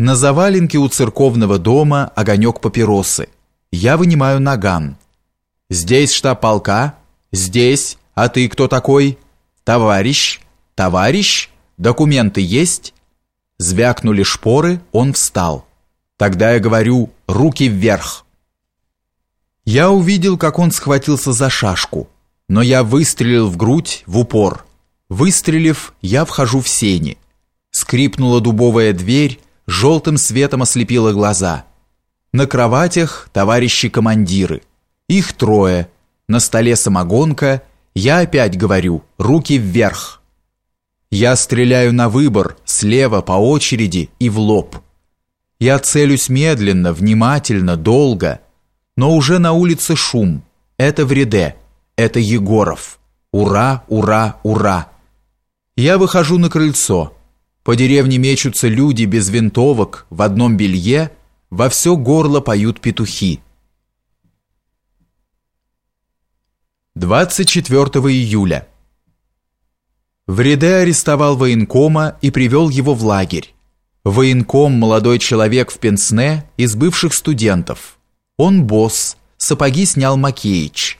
На заваленке у церковного дома огонек папиросы. Я вынимаю наган. «Здесь штаб полка?» «Здесь. А ты кто такой?» «Товарищ? Товарищ? Документы есть?» Звякнули шпоры, он встал. Тогда я говорю «руки вверх». Я увидел, как он схватился за шашку, но я выстрелил в грудь в упор. Выстрелив, я вхожу в сени. Скрипнула дубовая дверь, желтым светом ослепила глаза. На кроватях товарищи-командиры. Их трое. На столе самогонка. Я опять говорю, руки вверх. Я стреляю на выбор, слева по очереди и в лоб. Я целюсь медленно, внимательно, долго. Но уже на улице шум. Это Вреде. Это Егоров. Ура, ура, ура. Я выхожу на крыльцо. По деревне мечутся люди без винтовок, в одном белье, во все горло поют петухи. 24 июля. Вреде арестовал военкома и привел его в лагерь. Военком – молодой человек в пенсне из бывших студентов. Он босс, сапоги снял Макеич.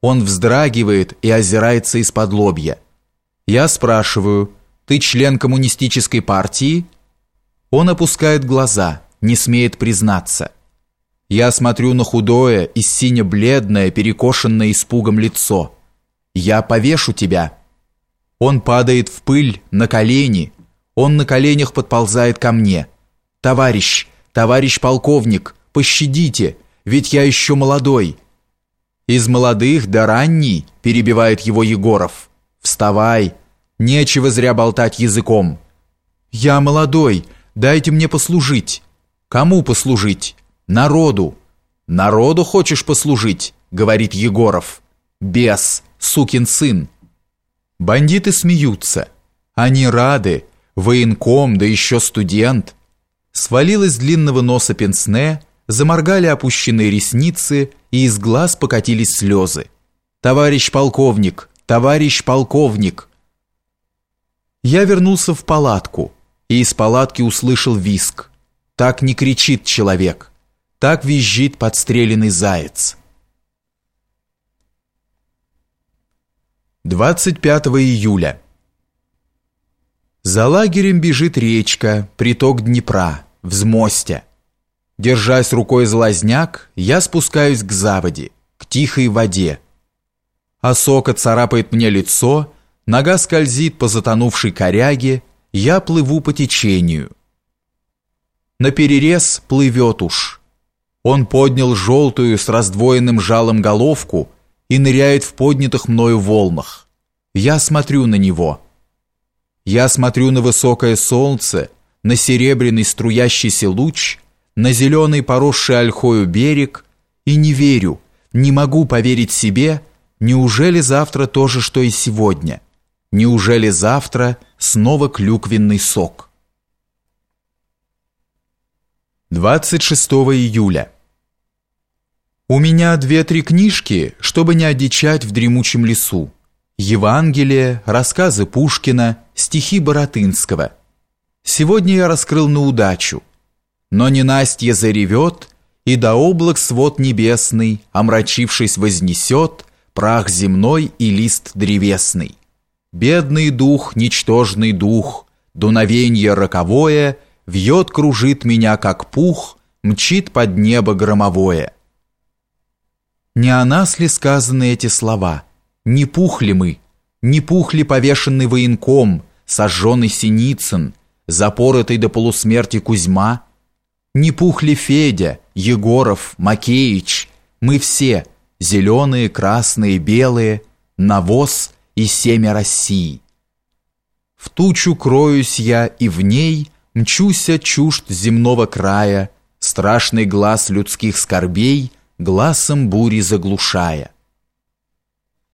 Он вздрагивает и озирается из-под лобья. Я спрашиваю – ты член коммунистической партии? Он опускает глаза, не смеет признаться. Я смотрю на худое и сине-бледное, перекошенное испугом лицо. Я повешу тебя. Он падает в пыль на колени. Он на коленях подползает ко мне. Товарищ, товарищ полковник, пощадите, ведь я еще молодой. Из молодых до ранней, перебивает его Егоров. Вставай, Нечего зря болтать языком. Я молодой, дайте мне послужить. Кому послужить? Народу. Народу хочешь послужить, говорит Егоров. Бес, сукин сын. Бандиты смеются. Они рады. Военком, да еще студент. Свалилось с длинного носа пенсне, заморгали опущенные ресницы, и из глаз покатились слезы. «Товарищ полковник! Товарищ полковник!» Я вернулся в палатку и из палатки услышал виск. Так не кричит человек, так визжит подстреленный заяц. 25 июля. За лагерем бежит речка, приток Днепра, взмостя. Держась рукой за лазняк, я спускаюсь к заводе, к тихой воде. Осока царапает мне лицо, Нога скользит по затонувшей коряге, я плыву по течению. На перерез плывет уж. Он поднял желтую с раздвоенным жалом головку и ныряет в поднятых мною волнах. Я смотрю на него. Я смотрю на высокое солнце, на серебряный струящийся луч, на зеленый поросший ольхою берег и не верю, не могу поверить себе, неужели завтра то же, что и сегодня?» Неужели завтра снова клюквенный сок? 26 июля. У меня две-три книжки, чтобы не одичать в дремучем лесу. Евангелие, рассказы Пушкина, стихи Боротынского. Сегодня я раскрыл на удачу. Но не Настя заревет, и до облак свод небесный, омрачившись, вознесет прах земной и лист древесный. Бедный дух, ничтожный дух, дуновенье роковое Вьет, кружит меня, как пух, мчит под небо громовое. Не о нас ли сказаны эти слова? Не пухли мы? Не пухли повешенный военком, сожженный Синицын, запоротый до полусмерти Кузьма? Не пухли Федя, Егоров, Макеич? Мы все, зеленые, красные, белые, навоз — и семя России. В тучу кроюсь я, и в ней мчуся чужд земного края, страшный глаз людских скорбей глазом бури заглушая.